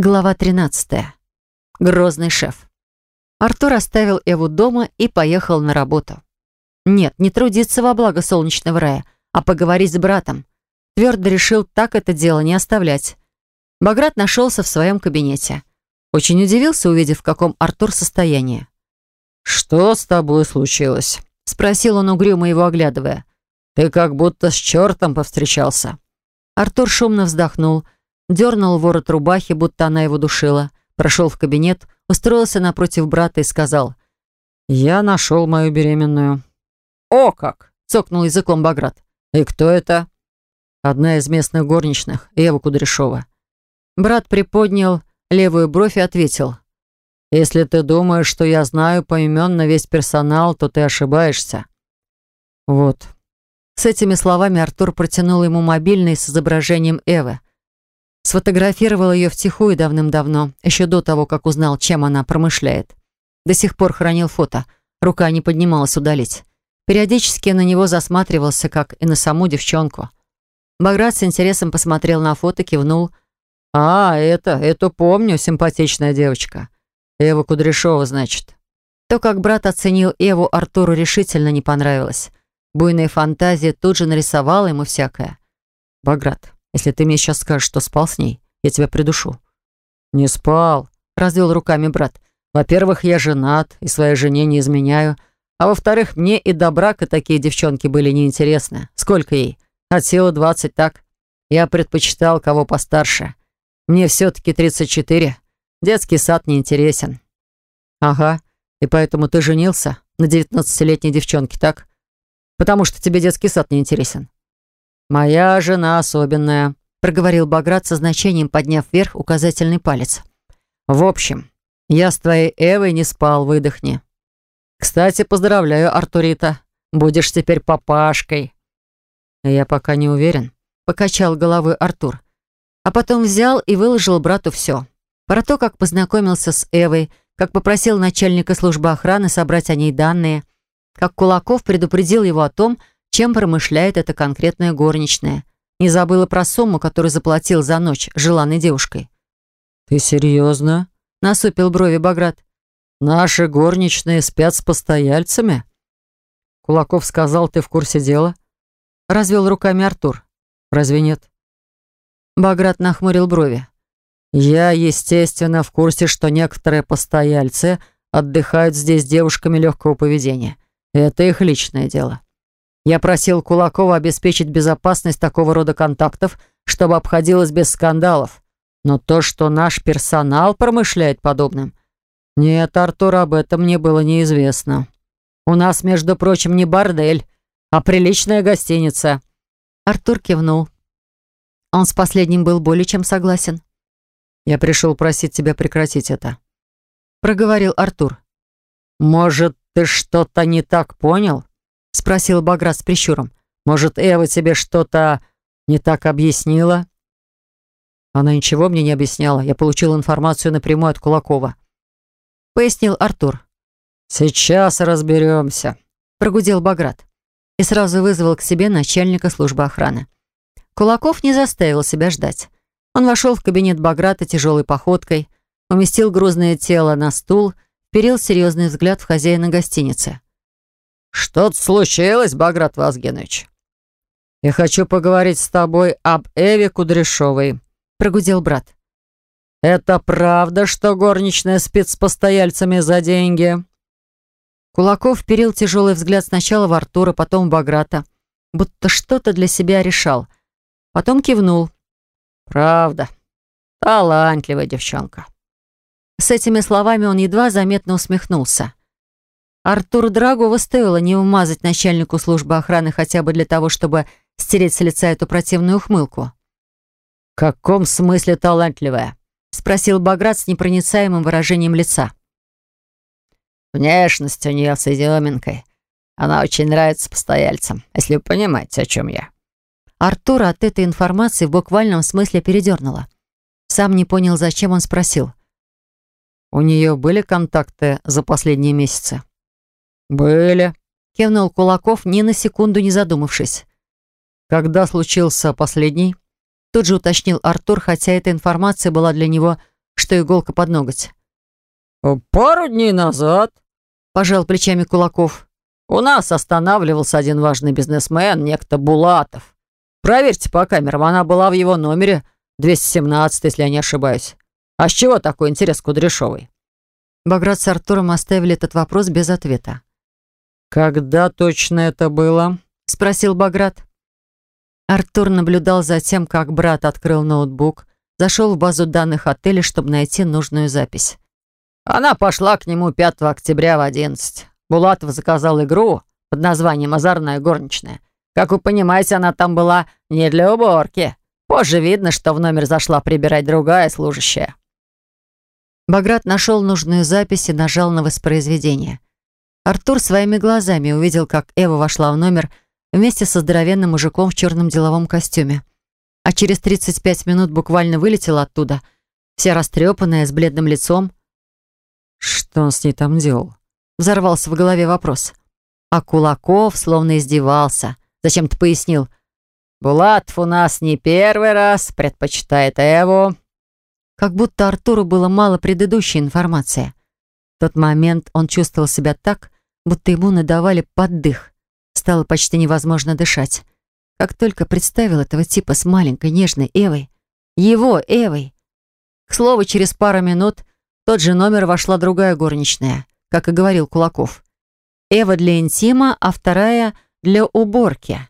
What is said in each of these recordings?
Глава 13. Грозный шеф. Артур оставил Эву дома и поехал на работу. Нет, не трудиться во благо солнечного рая, а поговорить с братом. Твердо решил так это дело не оставлять. Баграт нашелся в своем кабинете. Очень удивился, увидев, в каком Артур состоянии. «Что с тобой случилось?» — спросил он угрюмо его оглядывая. «Ты как будто с чертом повстречался». Артур шумно вздохнул — дернул ворот рубахи, будто она его душила, прошел в кабинет, устроился напротив брата и сказал, «Я нашел мою беременную». «О как!» — цокнул языком Баграт. «И кто это?» «Одна из местных горничных, Ева Кудряшова». Брат приподнял левую бровь и ответил. «Если ты думаешь, что я знаю поименно весь персонал, то ты ошибаешься». «Вот». С этими словами Артур протянул ему мобильный с изображением Эвы. Сфотографировал ее втихую давным-давно, еще до того, как узнал, чем она промышляет. До сих пор хранил фото. Рука не поднималась удалить. Периодически на него засматривался, как и на саму девчонку. Баграт с интересом посмотрел на фото, кивнул. «А, это, это помню, симпатичная девочка. Эва Кудряшова, значит». То, как брат оценил Эву, Артуру решительно не понравилось. Буйная фантазия тут же нарисовала ему всякое. «Баграт, если ты мне сейчас скажешь, что спал с ней, я тебя придушу». «Не спал», — развел руками брат. «Во-первых, я женат и своей жене не изменяю. А во-вторых, мне и до брака такие девчонки были неинтересны. Сколько ей? От силы двадцать, так? Я предпочитал кого постарше. Мне все-таки тридцать четыре. Детский сад неинтересен». «Ага, и поэтому ты женился на девятнадцатилетней девчонке, так? Потому что тебе детский сад неинтересен. «Моя жена особенная», — проговорил Баграт со значением, подняв вверх указательный палец. «В общем, я с твоей Эвой не спал, выдохни. Кстати, поздравляю, Артурита. Будешь теперь папашкой». «Я пока не уверен», — покачал головой Артур. А потом взял и выложил брату все. Про то, как познакомился с Эвой, как попросил начальника службы охраны собрать о ней данные, как Кулаков предупредил его о том, чем промышляет эта конкретная горничная. Не забыла про сумму, которую заплатил за ночь желанной девушкой. «Ты серьезно?» — насупил брови Баграт. «Наши горничные спят с постояльцами?» Кулаков сказал, ты в курсе дела? Развел руками Артур. Разве нет? Баграт нахмурил брови. «Я, естественно, в курсе, что некоторые постояльцы отдыхают здесь с девушками легкого поведения. Это их личное дело. Я просил Кулакова обеспечить безопасность такого рода контактов, чтобы обходилось без скандалов. Но то, что наш персонал промышляет подобным... Нет, Артур, об этом мне было неизвестно. У нас, между прочим, не бордель, а приличная гостиница. Артур кивнул. Он с последним был более чем согласен. Я пришел просить тебя прекратить это. Проговорил Артур. Может, ты что-то не так понял? — спросил Баграт с прищуром. «Может, Эва тебе что-то не так объяснила?» «Она ничего мне не объясняла. Я получил информацию напрямую от Кулакова», — пояснил Артур. «Сейчас разберемся», — прогудел Баграт и сразу вызвал к себе начальника службы охраны. Кулаков не заставил себя ждать. Он вошел в кабинет Баграта тяжелой походкой, уместил грузное тело на стул, вперил серьезный взгляд в хозяина гостиницы. «Что-то случилось, Баграт Вазгенович?» «Я хочу поговорить с тобой об Эве Кудряшовой», — прогудел брат. «Это правда, что горничная спит с постояльцами за деньги?» Кулаков вперил тяжелый взгляд сначала в Артура, потом в Баграта, будто что-то для себя решал. Потом кивнул. «Правда. Талантливая девчонка». С этими словами он едва заметно усмехнулся. Артуру Драгова стоило не умазать начальнику службы охраны хотя бы для того, чтобы стереть с лица эту противную ухмылку. «В каком смысле талантливая?» — спросил Баграт с непроницаемым выражением лица. «Внешность у нее с изюминкой. Она очень нравится постояльцам, если вы понимаете, о чем я». Артура от этой информации в буквальном смысле передернуло. Сам не понял, зачем он спросил. «У нее были контакты за последние месяцы?» «Были», — кивнул Кулаков, ни на секунду не задумавшись. «Когда случился последний?» Тут же уточнил Артур, хотя эта информация была для него что иголка под ноготь. «Пару дней назад», — пожал плечами Кулаков. «У нас останавливался один важный бизнесмен, некто Булатов. Проверьте по камерам, она была в его номере 217, если я не ошибаюсь. А с чего такой интерес Кудряшовой?» Баграт с Артуром оставили этот вопрос без ответа. «Когда точно это было?» — спросил Баграт. Артур наблюдал за тем, как брат открыл ноутбук, зашел в базу данных отеля, чтобы найти нужную запись. Она пошла к нему 5 октября в 11. Булатов заказал игру под названием «Озорная горничная». Как вы понимаете, она там была не для уборки. Позже видно, что в номер зашла прибирать другая служащая. Баграт нашел нужную запись и нажал на воспроизведение. Артур своими глазами увидел, как Эва вошла в номер вместе со здоровенным мужиком в черном деловом костюме. А через 35 минут буквально вылетела оттуда, вся растрепанная, с бледным лицом. «Что он с ней там делал?» Взорвался в голове вопрос. А Кулаков словно издевался. Зачем-то пояснил. «Булатов у нас не первый раз, предпочитает Эву». Как будто Артуру было мало предыдущей информации. Тот момент он чувствовал себя так, будто ему надавали поддых. Стало почти невозможно дышать. Как только представил этого типа с маленькой нежной Эвой. Его Эвой. К слову, через пару минут в тот же номер вошла другая горничная, как и говорил Кулаков. Эва для интима, а вторая для уборки.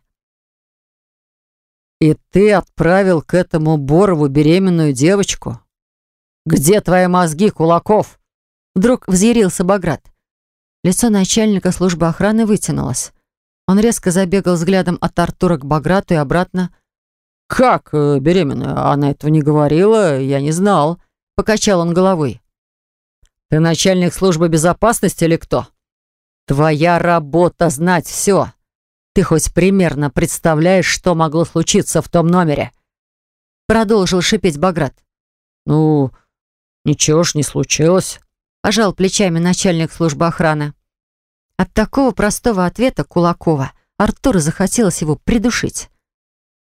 «И ты отправил к этому Борову беременную девочку? Где твои мозги, Кулаков?» Вдруг взъярился Баграт. Лицо начальника службы охраны вытянулось. Он резко забегал взглядом от Артура к Баграту и обратно. «Как э, беременную? Она этого не говорила, я не знал». Покачал он головой. «Ты начальник службы безопасности или кто?» «Твоя работа знать все. Ты хоть примерно представляешь, что могло случиться в том номере?» Продолжил шипеть Баграт. «Ну, ничего ж не случилось», — пожал плечами начальник службы охраны. От такого простого ответа Кулакова Артуру захотелось его придушить.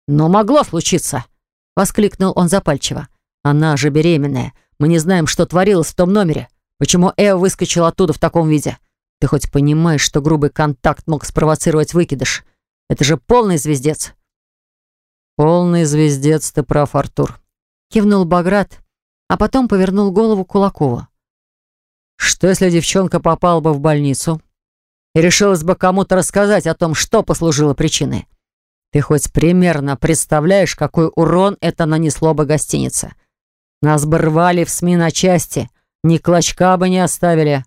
«Но могло случиться!» — воскликнул он запальчиво. «Она же беременная. Мы не знаем, что творилось в том номере. Почему Эва выскочила оттуда в таком виде? Ты хоть понимаешь, что грубый контакт мог спровоцировать выкидыш? Это же полный звездец!» «Полный звездец, ты прав, Артур», — кивнул Баграт, а потом повернул голову Кулакову. «Что, если девчонка попала бы в больницу?» и решилась бы кому-то рассказать о том, что послужило причиной. Ты хоть примерно представляешь, какой урон это нанесло бы гостинице? Нас бы рвали в СМИ на части, ни клочка бы не оставили.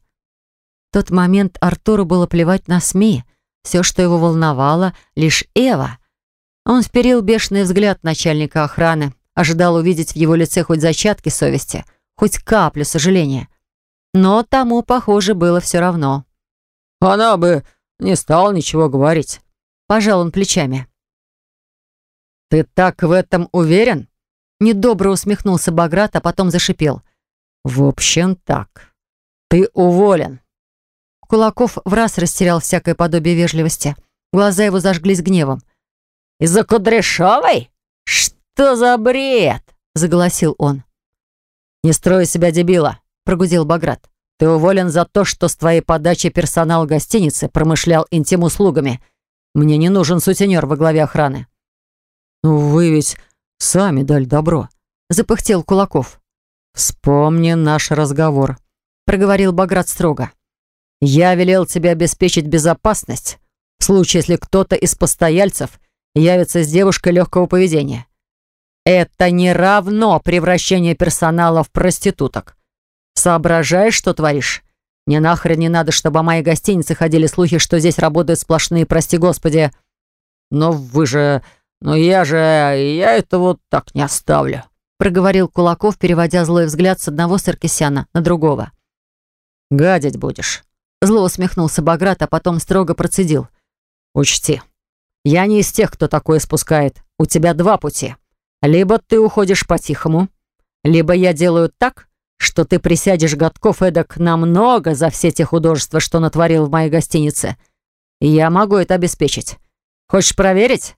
В тот момент Артуру было плевать на СМИ. Все, что его волновало, лишь Эва. Он вперил бешеный взгляд начальника охраны, ожидал увидеть в его лице хоть зачатки совести, хоть каплю сожаления. Но тому, похоже, было все равно. Она бы не стала ничего говорить. Пожал он плечами. «Ты так в этом уверен?» Недобро усмехнулся Баграт, а потом зашипел. «В общем, так. Ты уволен». Кулаков в раз растерял всякое подобие вежливости. Глаза его зажглись гневом. «Из-за Кудряшовой? Что за бред?» — заголосил он. «Не строй себя дебила», — прогудел Баграт. Ты уволен за то, что с твоей подачи персонал гостиницы промышлял интим-услугами. Мне не нужен сутенер во главе охраны». «Ну вы ведь сами дали добро», — запыхтел Кулаков. «Вспомни наш разговор», — проговорил Баграт строго. «Я велел тебе обеспечить безопасность в случае, если кто-то из постояльцев явится с девушкой легкого поведения. Это не равно превращение персонала в проституток. Соображаешь, что творишь? Мне нахрен не надо, чтобы о моей гостинице ходили слухи, что здесь работают сплошные, прости господи. Но вы же... Но я же... Я это вот так не оставлю. Проговорил Кулаков, переводя злой взгляд с одного Саркисяна на другого. «Гадить будешь». Зло усмехнулся Баграт, а потом строго процедил. «Учти, я не из тех, кто такое спускает. У тебя два пути. Либо ты уходишь по-тихому, либо я делаю так, что ты присядешь годков эдак намного за все те художества, что натворил в моей гостинице. Я могу это обеспечить. Хочешь проверить?»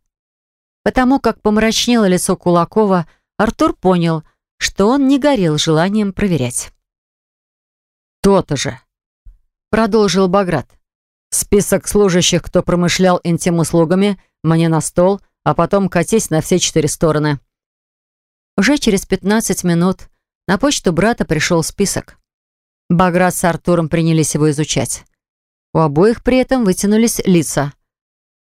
Потому как помрачнело лицо Кулакова, Артур понял, что он не горел желанием проверять. «То-то же!» — продолжил Баграт. «Список служащих, кто промышлял интим-услугами, мне на стол, а потом катись на все четыре стороны». Уже через 15 минут на почту брата пришел список. Баграт с Артуром принялись его изучать. У обоих при этом вытянулись лица.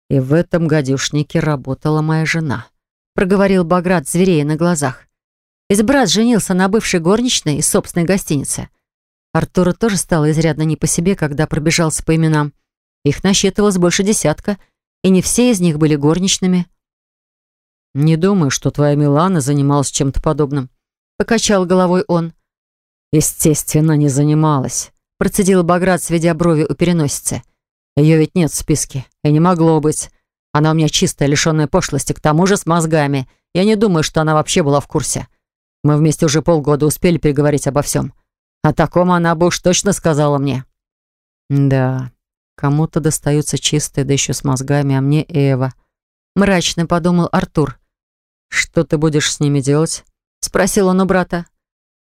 «И в этом гадюшнике работала моя жена», — проговорил Баграт зверея на глазах. Ведь брат женился на бывшей горничной из собственной гостиницы. Артуру тоже стало изрядно не по себе, когда пробежался по именам. Их насчитывалось больше десятка, и не все из них были горничными. «Не думаю, что твоя Милана занималась чем-то подобным», — покачал головой он. «Естественно, не занималась», — процедил Баграт, сведя брови у переносицы. «Ее ведь нет в списке, и не могло быть. Она у меня чистая, лишенная пошлости, к тому же с мозгами. Я не думаю, что она вообще была в курсе. Мы вместе уже полгода успели переговорить обо всем. О таком она бы уж точно сказала мне». «Да, кому-то достаются чистые, да еще с мозгами, а мне Эва», — мрачно подумал Артур. «Что ты будешь с ними делать?» — спросил он у брата.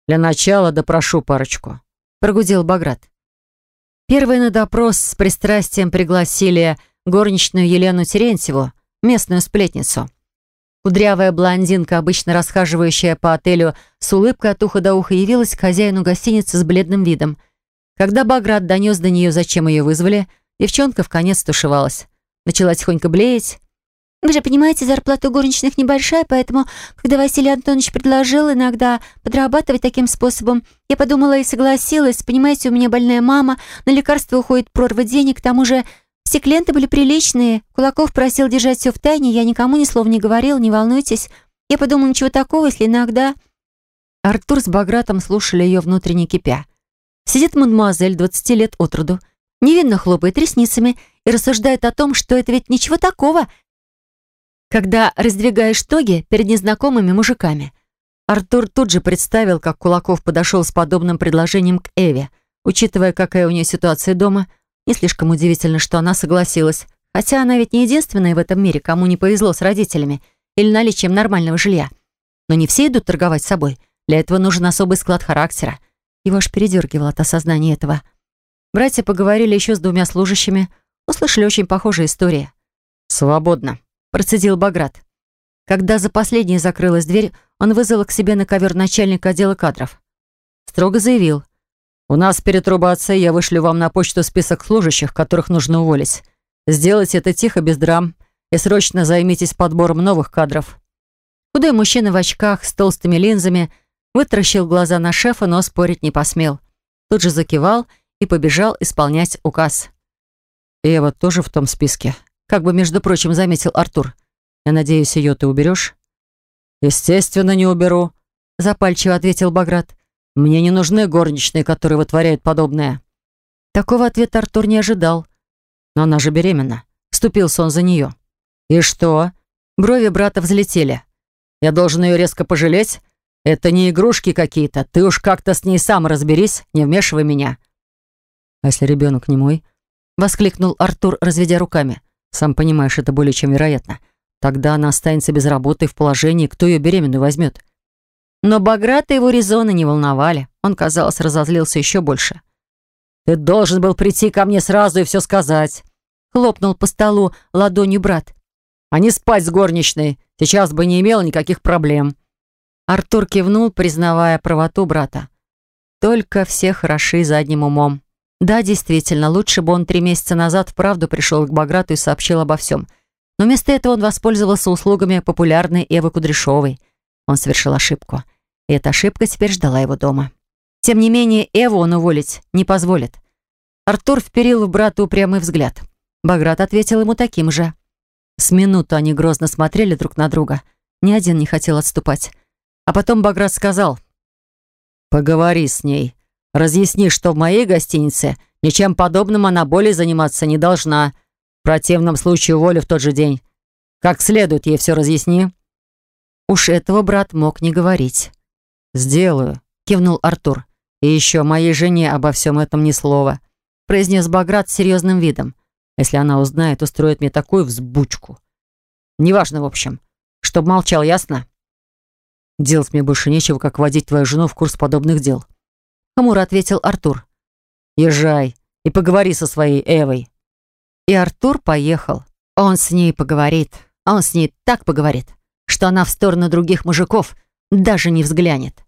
«Для начала допрошу парочку», — прогудел Баграт. Первый на допрос с пристрастием пригласили горничную Елену Терентьеву, местную сплетницу. Кудрявая блондинка, обычно расхаживающая по отелю с улыбкой от уха до уха, явилась к хозяину гостиницы с бледным видом. Когда Баграт донес до нее, зачем ее вызвали, девчонка в конец тушевалась. Начала тихонько блеять, вы же понимаете, зарплата горничных небольшая, поэтому, когда Василий Антонович предложил иногда подрабатывать таким способом, я подумала и согласилась. Понимаете, у меня больная мама, на лекарства уходит прорва денег, к тому же все клиенты были приличные. Кулаков просил держать все в тайне, я никому ни слова не говорил, не волнуйтесь. Я подумала, ничего такого, если иногда... Артур с Багратом слушали ее внутренне кипя. Сидит мадемуазель, 20 лет от роду, невинно хлопает ресницами и рассуждает о том, что это ведь ничего такого — когда раздвигаешь ноги перед незнакомыми мужиками. Артур тут же представил, как Кулаков подошел с подобным предложением к Эве. Учитывая, какая у нее ситуация дома, не слишком удивительно, что она согласилась. Хотя она ведь не единственная в этом мире, кому не повезло с родителями или наличием нормального жилья. Но не все идут торговать собой. Для этого нужен особый склад характера. Его аж передергивало от осознания этого. Братья поговорили еще с двумя служащими, услышали очень похожие истории. «Свободно», процедил Баграт. Когда за последней закрылась дверь, он вызвал к себе на ковер начальника отдела кадров. Строго заявил. «У нас перед рубацией я вышлю вам на почту список служащих, которых нужно уволить. Сделайте это тихо, без драм, и срочно займитесь подбором новых кадров». Худой мужчина в очках с толстыми линзами вытаращил глаза на шефа, но спорить не посмел. Тут же закивал и побежал исполнять указ. «Эва тоже в том списке?» Как бы, между прочим, заметил Артур. «Я надеюсь, ее ты уберешь?» «Естественно, не уберу», — запальчиво ответил Баграт. «Мне не нужны горничные, которые вытворяют подобное». Такого ответа Артур не ожидал. «Но она же беременна». Вступился он за нее. «И что?» Брови брата взлетели. «Я должен ее резко пожалеть? Это не игрушки какие-то. Ты уж как-то с ней сам разберись, не вмешивай меня». «А если ребенок не мой?» Воскликнул Артур, разведя руками. Сам понимаешь, это более чем вероятно. Тогда она останется без работы в положении, кто ее беременную возьмет. Но Баграта его резоны не волновали. Он, казалось, разозлился еще больше. «Ты должен был прийти ко мне сразу и все сказать», — хлопнул по столу ладонью брат. «А не спать с горничной. Сейчас бы не имела никаких проблем». Артур кивнул, признавая правоту брата. «Только все хороши задним умом». Да, действительно, лучше бы он три месяца назад вправду пришел к Баграту и сообщил обо всем. Но вместо этого он воспользовался услугами популярной Эвы Кудряшовой. Он совершил ошибку. И эта ошибка теперь ждала его дома. Тем не менее, Эву он уволить не позволит. Артур вперил в брата упрямый взгляд. Баграт ответил ему таким же. С минуту они грозно смотрели друг на друга. Ни один не хотел отступать. А потом Баграт сказал. «Поговори с ней. Разъясни, что в моей гостинице ничем подобным она более заниматься не должна. В противном случае уволю в тот же день. Как следует ей все разъясни». Уж этого брат мог не говорить. «Сделаю», — кивнул Артур. «И еще моей жене обо всем этом ни слова», — произнес Баграт с серьезным видом. «Если она узнает, устроит мне такую взбучку. Неважно, в общем. Чтоб молчал, ясно?» Делать мне больше нечего, как водить твою жену в курс подобных дел. Хмуро ответил Артур. Езжай и поговори со своей Эвой. И Артур поехал. Он с ней поговорит. Он с ней так поговорит, что она в сторону других мужиков даже не взглянет.